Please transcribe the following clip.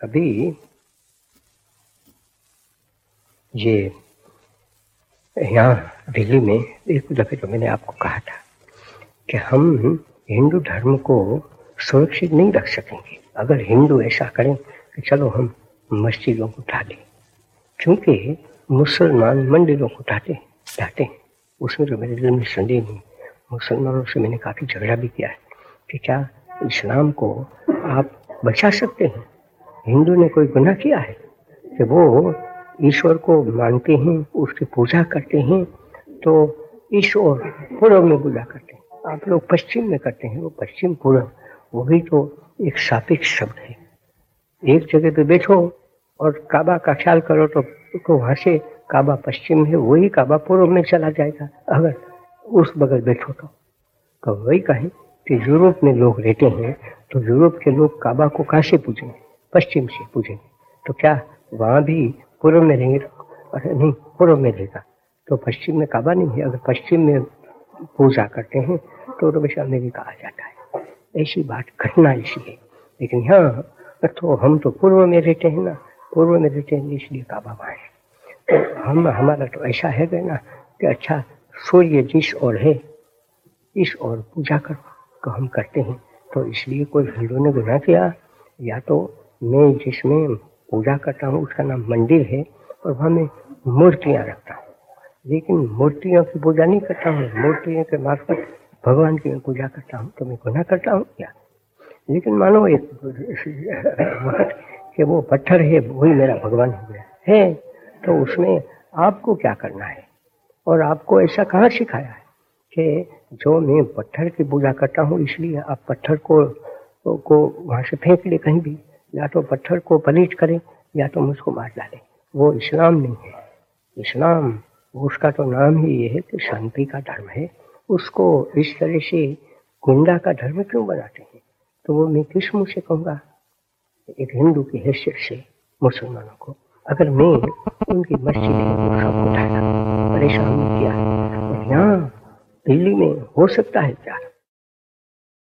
अभी ये यहाँ दिल्ली में एक दफे तो मैंने आपको कहा था कि हम हिंदू धर्म को सुरक्षित नहीं रख सकेंगे। अगर हिंदू ऐसा करें कि चलो हम मस्जिदों को उठा दें क्योंकि मुसलमान मंदिरों को उठाते ढाते हैं। उसमें तो मेरे दिल में संदेह नहीं। मुसलमानों से मैंने काफ़ी झगड़ा भी किया है कि क्या इस्लाम को आप बचा सकते हैं? हिंदू ने कोई गुनाह किया है? कि वो ईश्वर को मानते हैं उसकी पूजा करते हैं तो ईश्वर पूर्व में पूजा करते हैं। आप लोग पश्चिम में करते हैं वो पश्चिम पूर्व वही तो एक सापेक्ष शब्द है। एक जगह पे बैठो और काबा का ख्याल करो तो, तो वहाँ से काबा पश्चिम है वही काबा पूर्व में चला जाएगा। अगर उस बगल बैठो तो, तो वही कहें कि यूरोप में लोग रहते हैं तो यूरोप के लोग काबा को कहाँ से पूजेंगे पश्चिम से पूजेंगे तो क्या वहाँ भी पूर्व में रहेंगे अरे नहीं, पूर्व में रहेगा। तो पश्चिम में काबा नहीं है। अगर पश्चिम में पूजा करते हैं तो वैसे अमेरिका आ जाता है। ऐसी बात करना है। लेकिन यहाँ तो हम तो पूर्व में रहते हैं ना, पूर्व में रहते हैं, इसलिए काबा वहाँ है। तो हम, हमारा तो ऐसा है ना, कि अच्छा सूर्य जिस और है, इस और पूजा कर को हम करते हैं। तो इसलिए कोई हिंदू ने गुना किया, या तो मैं जिसमें पूजा करता हूँ, उसका नाम मंदिर है और वहाँ मैं मूर्तियाँ रखता हूँ। लेकिन मूर्तियों की पूजा नहीं करता हूँ, मूर्तियों के मार्फत भगवान की मैं पूजा करता हूँ तो मैं गुना करता हूँ क्या? लेकिन मानो एक कि वो पत्थर है, वही मेरा भगवान हो गया। है तो उसमें आपको क्या करना है? और आपको ऐसा कहाँ सिखाया है कि जो मैं पत्थर की पूजा करता हूँ, इसलिए आप पत्थर को को वहाँ से फेंक ले कहीं भी। या तो पत्थर को पलीट करें या तो मुझको मार डालें। वो इस्लाम नहीं है। इस्लाम, उसका तो नाम ही ये है कि शांति का धर्म है। उसको इस तरह से गुंडा का धर्म क्यों बनाते हैं? तो वो मैं किस मुँह से कहूँगा? एक हिंदू की हैसियत से मुसलमानों को। अगर मैं उनकी मस्जिद परेशान किया और यहाँ दिल्ली में हो सकता है क्या?